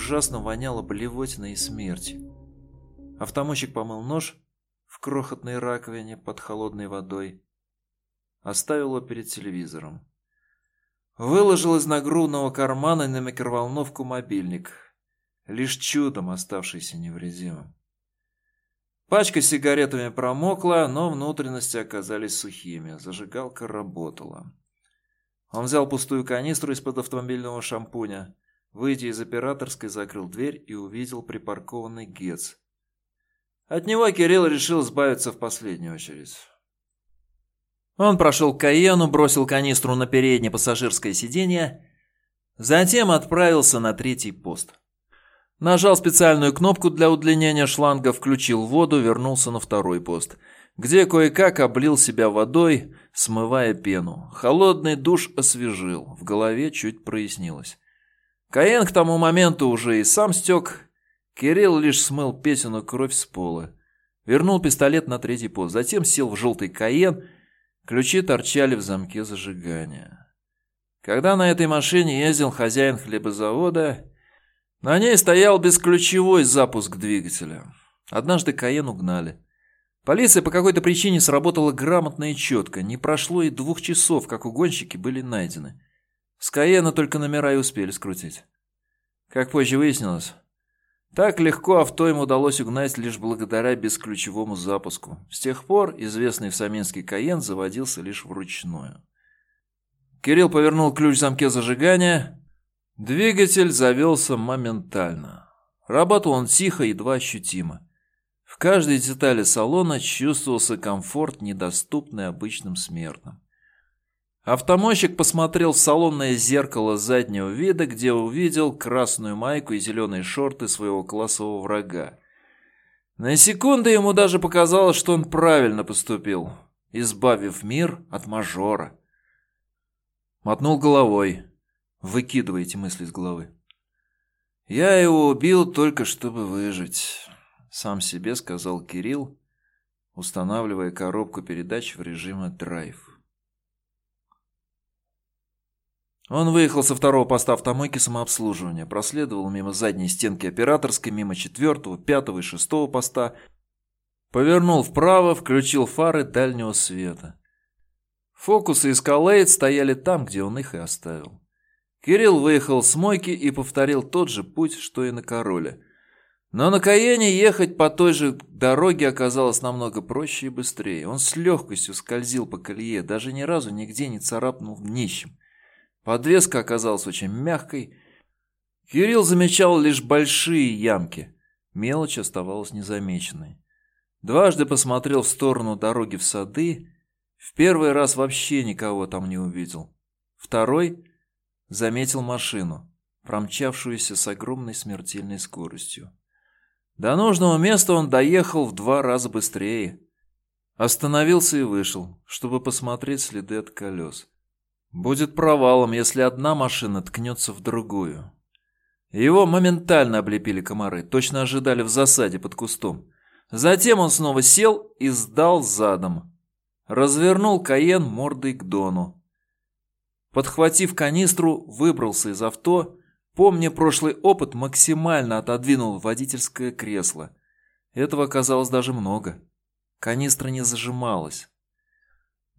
ужасно воняло блевотиной и смертью. Автомойщик помыл нож в крохотной раковине под холодной водой. Оставил его перед телевизором. Выложил из нагрудного кармана на микроволновку мобильник, лишь чудом оставшийся невредимым. Пачка с сигаретами промокла, но внутренности оказались сухими. Зажигалка работала. Он взял пустую канистру из-под автомобильного шампуня, выйдя из операторской, закрыл дверь и увидел припаркованный ГЕЦ. От него Кирилл решил избавиться в последнюю очередь. Он прошел к Каену, бросил канистру на переднее пассажирское сиденье, затем отправился на третий пост. Нажал специальную кнопку для удлинения шланга, включил воду, вернулся на второй пост, где кое-как облил себя водой, смывая пену. Холодный душ освежил, в голове чуть прояснилось. Каен к тому моменту уже и сам стек. Кирилл лишь смыл песенную кровь с пола. Вернул пистолет на третий пост, затем сел в желтый Каен, ключи торчали в замке зажигания. Когда на этой машине ездил хозяин хлебозавода, на ней стоял бесключевой запуск двигателя. Однажды Каен угнали. Полиция по какой-то причине сработала грамотно и четко. Не прошло и двух часов, как угонщики были найдены. С Каена только номера и успели скрутить. Как позже выяснилось, так легко авто им удалось угнать лишь благодаря бесключевому запуску. С тех пор известный в Саминске Каен заводился лишь вручную. Кирилл повернул ключ в замке зажигания, Двигатель завелся моментально. Работал он тихо, едва ощутимо. В каждой детали салона чувствовался комфорт, недоступный обычным смертным. Автомойщик посмотрел в салонное зеркало заднего вида, где увидел красную майку и зеленые шорты своего классового врага. На секунду ему даже показалось, что он правильно поступил, избавив мир от мажора. Мотнул головой. Выкидывайте мысли из головы. «Я его убил только чтобы выжить», — сам себе сказал Кирилл, устанавливая коробку передач в режиме драйв. Он выехал со второго поста автомойки самообслуживания, проследовал мимо задней стенки операторской, мимо четвертого, пятого и шестого поста, повернул вправо, включил фары дальнего света. Фокусы и скалейт стояли там, где он их и оставил. Кирилл выехал с мойки и повторил тот же путь, что и на Короле. Но на Каене ехать по той же дороге оказалось намного проще и быстрее. Он с легкостью скользил по колее, даже ни разу нигде не царапнул нищим. Подвеска оказалась очень мягкой. Кирилл замечал лишь большие ямки. Мелочь оставалась незамеченной. Дважды посмотрел в сторону дороги в сады. В первый раз вообще никого там не увидел. Второй заметил машину, промчавшуюся с огромной смертельной скоростью. До нужного места он доехал в два раза быстрее. Остановился и вышел, чтобы посмотреть следы от колес. Будет провалом, если одна машина ткнется в другую. Его моментально облепили комары, точно ожидали в засаде под кустом. Затем он снова сел и сдал задом. Развернул Каен мордой к Дону. Подхватив канистру, выбрался из авто, помня прошлый опыт, максимально отодвинул водительское кресло. Этого оказалось даже много. Канистра не зажималась.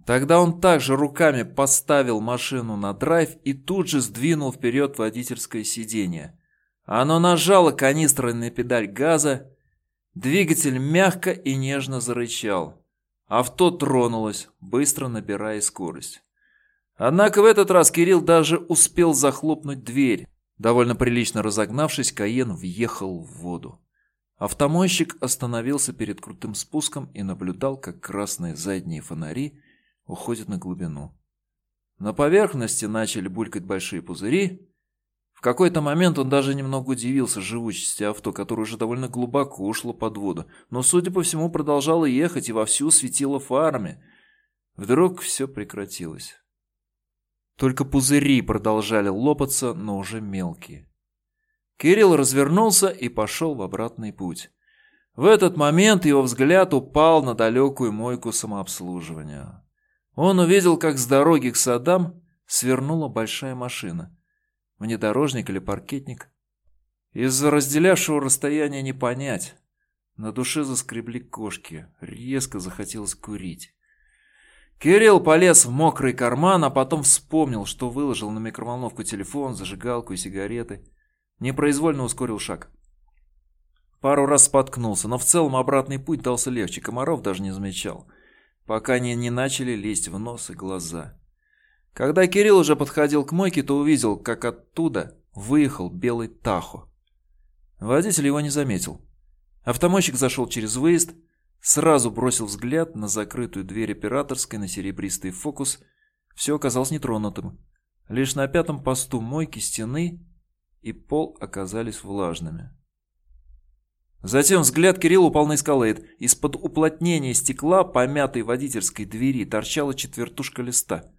Тогда он также руками поставил машину на драйв и тут же сдвинул вперед водительское сиденье. Оно нажало канистрой на педаль газа, двигатель мягко и нежно зарычал. Авто тронулось, быстро набирая скорость. Однако в этот раз Кирилл даже успел захлопнуть дверь. Довольно прилично разогнавшись, Каен въехал в воду. Автомойщик остановился перед крутым спуском и наблюдал, как красные задние фонари уходят на глубину. На поверхности начали булькать большие пузыри. В какой-то момент он даже немного удивился живучести авто, которое уже довольно глубоко ушло под воду, но, судя по всему, продолжало ехать и вовсю светило фарами. Вдруг все прекратилось. Только пузыри продолжали лопаться, но уже мелкие. Кирилл развернулся и пошел в обратный путь. В этот момент его взгляд упал на далекую мойку самообслуживания. Он увидел, как с дороги к садам свернула большая машина. Внедорожник или паркетник. Из-за разделявшего расстояния не понять. На душе заскребли кошки, резко захотелось курить. Кирилл полез в мокрый карман, а потом вспомнил, что выложил на микроволновку телефон, зажигалку и сигареты. Непроизвольно ускорил шаг. Пару раз споткнулся, но в целом обратный путь дался легче, комаров даже не замечал, пока они не начали лезть в нос и глаза. Когда Кирилл уже подходил к мойке, то увидел, как оттуда выехал белый Тахо. Водитель его не заметил. Автомойщик зашел через выезд, сразу бросил взгляд на закрытую дверь операторской, на серебристый фокус. Все оказалось нетронутым. Лишь на пятом посту мойки стены и пол оказались влажными. Затем взгляд Кирилла упал на эскалейт. Из-под уплотнения стекла помятой водительской двери торчала четвертушка листа.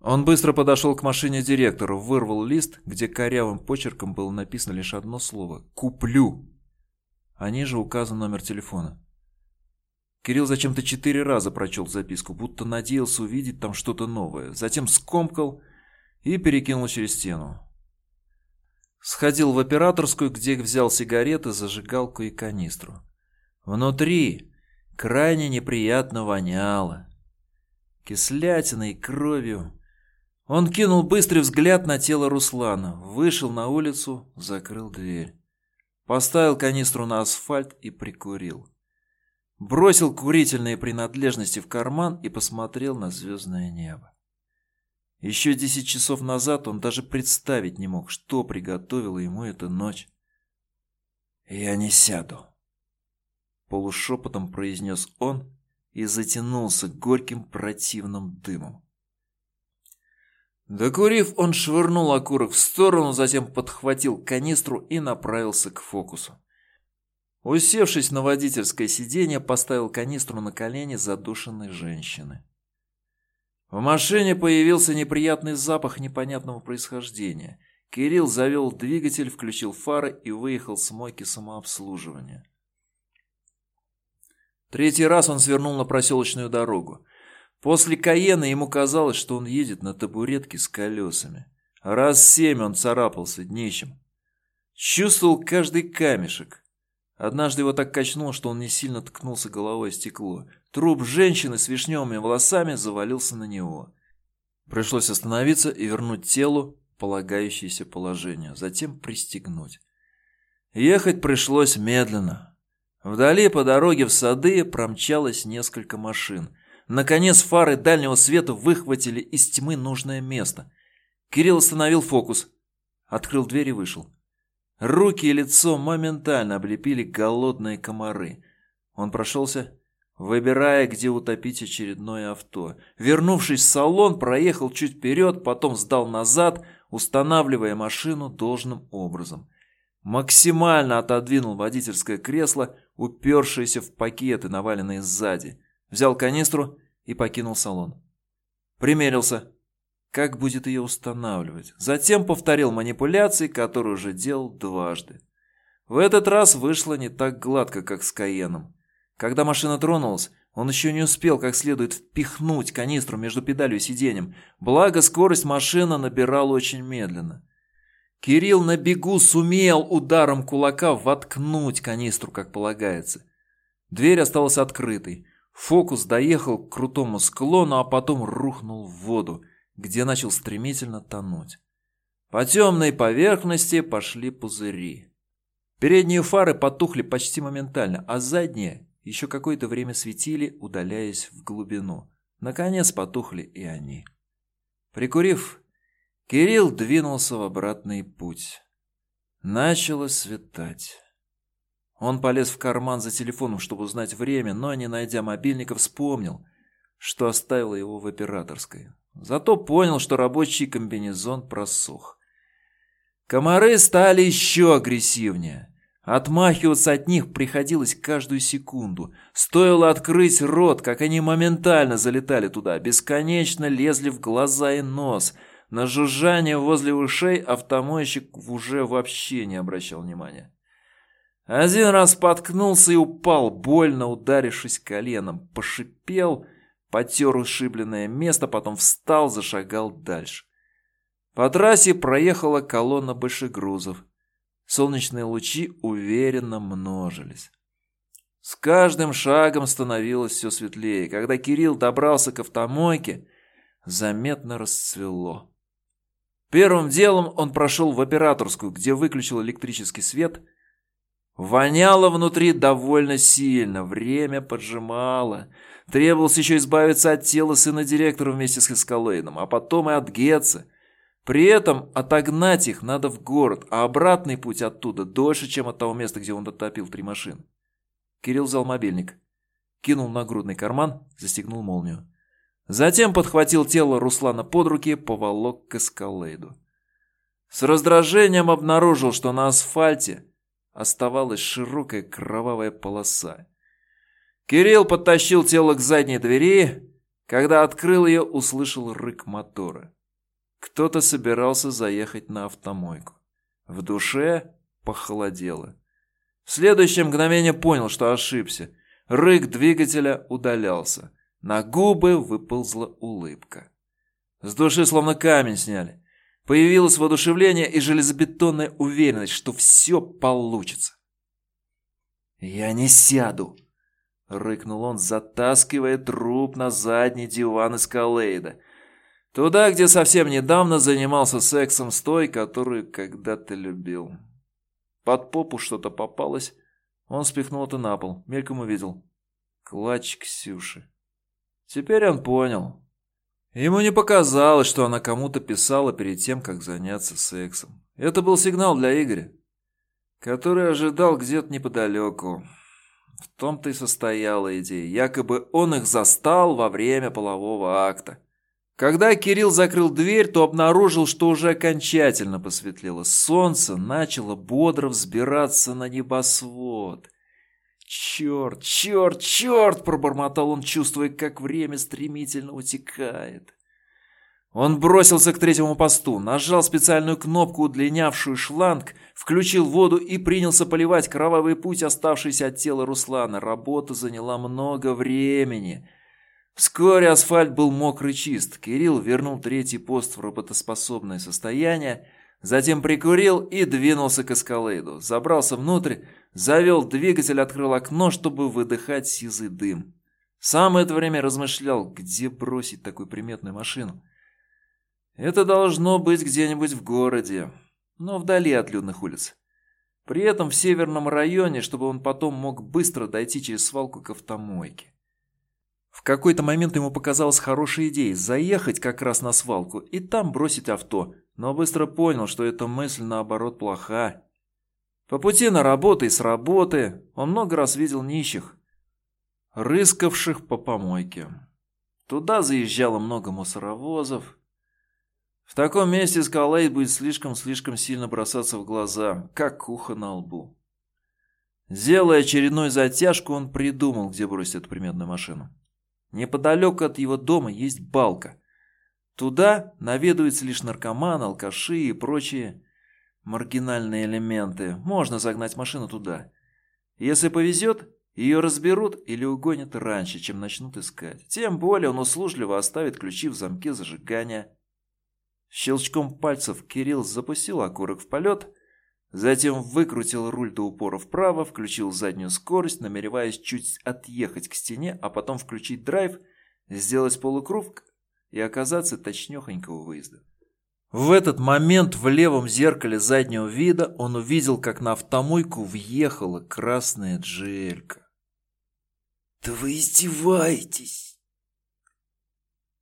Он быстро подошел к машине директора, вырвал лист, где корявым почерком было написано лишь одно слово «Куплю». А ниже указан номер телефона. Кирилл зачем-то четыре раза прочел записку, будто надеялся увидеть там что-то новое. Затем скомкал и перекинул через стену. Сходил в операторскую, где взял сигареты, зажигалку и канистру. Внутри крайне неприятно воняло. Кислятиной и кровью. Он кинул быстрый взгляд на тело Руслана, вышел на улицу, закрыл дверь. Поставил канистру на асфальт и прикурил. Бросил курительные принадлежности в карман и посмотрел на звездное небо. Еще десять часов назад он даже представить не мог, что приготовила ему эта ночь. «Я не сяду», — полушепотом произнес он и затянулся горьким противным дымом. Докурив, он швырнул окурок в сторону, затем подхватил канистру и направился к фокусу. Усевшись на водительское сиденье, поставил канистру на колени задушенной женщины. В машине появился неприятный запах непонятного происхождения. Кирилл завел двигатель, включил фары и выехал с мойки самообслуживания. Третий раз он свернул на проселочную дорогу. После Каена ему казалось, что он едет на табуретке с колесами. Раз семь он царапался днищем. Чувствовал каждый камешек. Однажды его так качнуло, что он не сильно ткнулся головой в стекло. Труп женщины с вишневыми волосами завалился на него. Пришлось остановиться и вернуть телу полагающееся положение, затем пристегнуть. Ехать пришлось медленно. Вдали по дороге в сады промчалось несколько машин – Наконец фары дальнего света выхватили из тьмы нужное место. Кирилл остановил фокус, открыл дверь и вышел. Руки и лицо моментально облепили голодные комары. Он прошелся, выбирая, где утопить очередное авто. Вернувшись в салон, проехал чуть вперед, потом сдал назад, устанавливая машину должным образом. Максимально отодвинул водительское кресло, упершееся в пакеты, наваленные сзади взял канистру и покинул салон. Примерился, как будет ее устанавливать. Затем повторил манипуляции, которые уже делал дважды. В этот раз вышло не так гладко, как с Каеном. Когда машина тронулась, он еще не успел как следует впихнуть канистру между педалью и сиденьем, благо скорость машины набирала очень медленно. Кирилл на бегу сумел ударом кулака воткнуть канистру, как полагается. Дверь осталась открытой. Фокус доехал к крутому склону, а потом рухнул в воду, где начал стремительно тонуть. По темной поверхности пошли пузыри. Передние фары потухли почти моментально, а задние еще какое-то время светили, удаляясь в глубину. Наконец потухли и они. Прикурив, Кирилл двинулся в обратный путь. Начало светать. Он полез в карман за телефоном, чтобы узнать время, но, не найдя мобильника, вспомнил, что оставил его в операторской. Зато понял, что рабочий комбинезон просох. Комары стали еще агрессивнее. Отмахиваться от них приходилось каждую секунду. Стоило открыть рот, как они моментально залетали туда, бесконечно лезли в глаза и нос. На жужжание возле ушей автомойщик уже вообще не обращал внимания. Один раз споткнулся и упал, больно ударившись коленом. Пошипел, потер ушибленное место, потом встал, зашагал дальше. По трассе проехала колонна большегрузов. Солнечные лучи уверенно множились. С каждым шагом становилось все светлее. Когда Кирилл добрался к автомойке, заметно расцвело. Первым делом он прошел в операторскую, где выключил электрический свет. Воняло внутри довольно сильно, время поджимало. Требовалось еще избавиться от тела сына директора вместе с Эскалейном, а потом и от Гетца. При этом отогнать их надо в город, а обратный путь оттуда дольше, чем от того места, где он дотопил три машины. Кирилл взял мобильник, кинул на грудный карман, застегнул молнию. Затем подхватил тело Руслана под руки, поволок к эскалейду. С раздражением обнаружил, что на асфальте оставалась широкая кровавая полоса. Кирилл подтащил тело к задней двери. Когда открыл ее, услышал рык мотора. Кто-то собирался заехать на автомойку. В душе похолодело. В следующее мгновение понял, что ошибся. Рык двигателя удалялся. На губы выползла улыбка. С души словно камень сняли. Появилось воодушевление и железобетонная уверенность, что все получится. «Я не сяду!» — рыкнул он, затаскивая труп на задний диван из Калейда. Туда, где совсем недавно занимался сексом с той, которую когда-то любил. Под попу что-то попалось. Он спихнул это на пол, мельком увидел. Клатч Ксюши. Теперь он понял. Ему не показалось, что она кому-то писала перед тем, как заняться сексом. Это был сигнал для Игоря, который ожидал где-то неподалеку. В том-то и состояла идея. Якобы он их застал во время полового акта. Когда Кирилл закрыл дверь, то обнаружил, что уже окончательно посветлело. Солнце начало бодро взбираться на небосвод. «Черт, черт, черт!» – пробормотал он, чувствуя, как время стремительно утекает. Он бросился к третьему посту, нажал специальную кнопку, удлинявшую шланг, включил воду и принялся поливать кровавый путь, оставшийся от тела Руслана. Работа заняла много времени. Вскоре асфальт был мокрый чист. Кирилл вернул третий пост в работоспособное состояние, затем прикурил и двинулся к эскалейду. Забрался внутрь, завел двигатель, открыл окно, чтобы выдыхать сизый дым. Сам это время размышлял, где бросить такую приметную машину. Это должно быть где-нибудь в городе, но вдали от людных улиц. При этом в северном районе, чтобы он потом мог быстро дойти через свалку к автомойке. В какой-то момент ему показалась хорошей идеей заехать как раз на свалку и там бросить авто, но быстро понял, что эта мысль наоборот плоха. По пути на работу и с работы он много раз видел нищих, рыскавших по помойке. Туда заезжало много мусоровозов, в таком месте скалейт будет слишком-слишком сильно бросаться в глаза, как ухо на лбу. Делая очередную затяжку, он придумал, где бросить эту приметную машину. Неподалеку от его дома есть балка. Туда наведываются лишь наркоманы, алкаши и прочие маргинальные элементы. Можно загнать машину туда. Если повезет, ее разберут или угонят раньше, чем начнут искать. Тем более он услужливо оставит ключи в замке зажигания. Щелчком пальцев Кирилл запустил окурок в полет, затем выкрутил руль до упора вправо, включил заднюю скорость, намереваясь чуть отъехать к стене, а потом включить драйв, сделать полукруг и оказаться точнёхонько у выезда. В этот момент в левом зеркале заднего вида он увидел, как на автомойку въехала красная джелька. «Да вы издеваетесь!»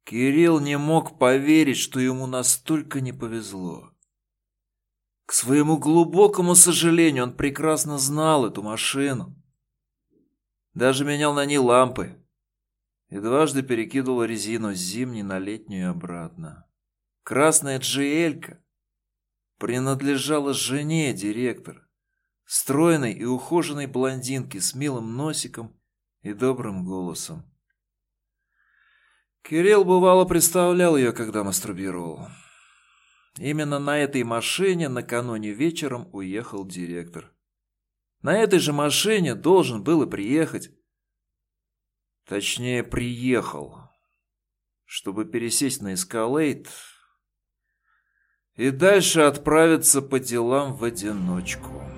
Кирилл не мог поверить, что ему настолько не повезло. К своему глубокому сожалению, он прекрасно знал эту машину. Даже менял на ней лампы. И дважды перекидывал резину с зимней на летнюю и обратно. Красная джиэлька принадлежала жене директора, стройной и ухоженной блондинке с милым носиком и добрым голосом. Кирилл бывало представлял ее, когда мастурбировал. Именно на этой машине накануне вечером уехал директор. На этой же машине должен был и приехать. Точнее, приехал. Чтобы пересесть на эскалейт. и дальше отправиться по делам в одиночку.